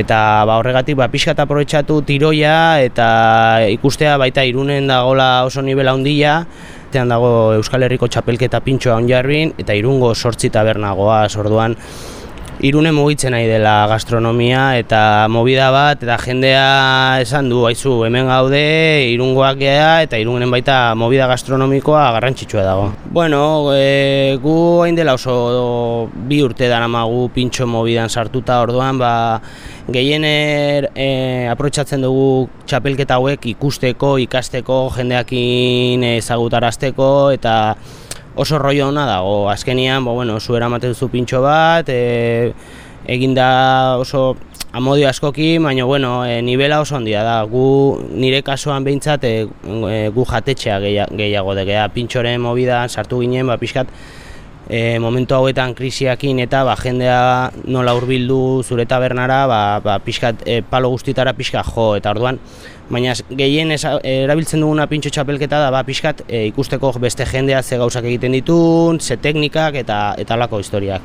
eta ba, horregatik ba, pixka eta aprobetsatu tiroia eta ikustea baita irunen dagola oso nivela handia, Tean dago Euskal Herriko txapelketa pintxoa onjarbin eta irungo sortzi tabernagoa, orduan Irune mugitzen nahi dela gastronomia eta movida bat eta jendea esan du haizu hemen gaude irungoak gea eta irunen baita movida gastronomikoa garrantzitsua dago. Bueno, e, gu hain dela oso bi urte dara magu pintxo mobidan sartuta orduan ba, gehiener e, aprotsatzen dugu txapelketa hauek ikusteko, ikasteko, jendeakin ezagutarazteko eta oso rollo ona dago. Azkenian, bo, bueno, zu eramaten duzu pintxo bat, e, eginda oso amodio askoki, baina bueno, e, nivela oso handia da. Gu nire kasuan behintzat e, e, gu jatetxea gehiago de gea pintxoren movida sartu ginen, ba pixkat e, momentu hauetan krisiakin eta ba, jendea nola hurbildu zure tabernara, ba, ba, pixkat e, palo guztitara pixka jo, eta orduan baina gehien erabiltzen duguna pintxo txapelketa da ba, pixkat e, ikusteko beste jendea ze gauzak egiten ditun, ze teknikak eta eta lako historiak.